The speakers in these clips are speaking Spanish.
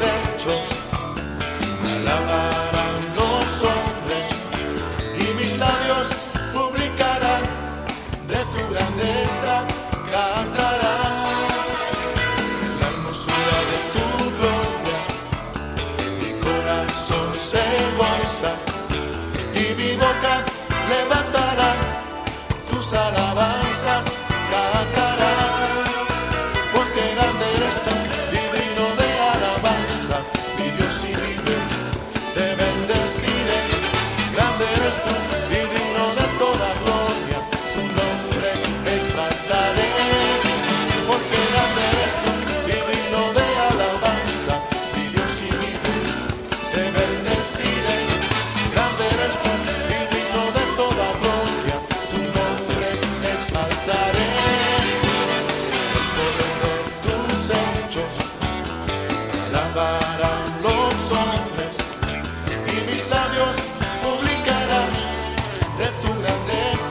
hechos me alabarán los hombres y mis labios publicarán de tu grandeza, cantarán la hermosura de tu gloria. Mi corazón se goza y mi boca levantará tus alabanzas.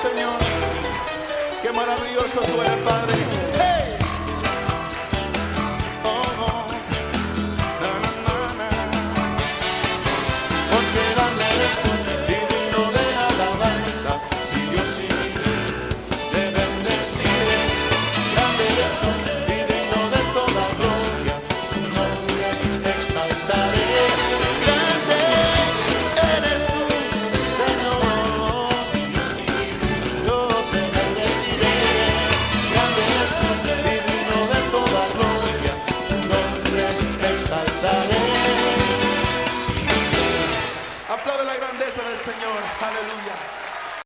Señor. Qué maravilloso tú eres, Padre. Oh, Porque grande eres de alabanza. Y sí te bendeciré. Y digno de toda gloria. Tu nombre. Hallelujah.